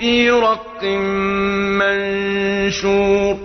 فِي رَقٍّ مَّنشُورٍ